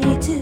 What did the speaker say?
need to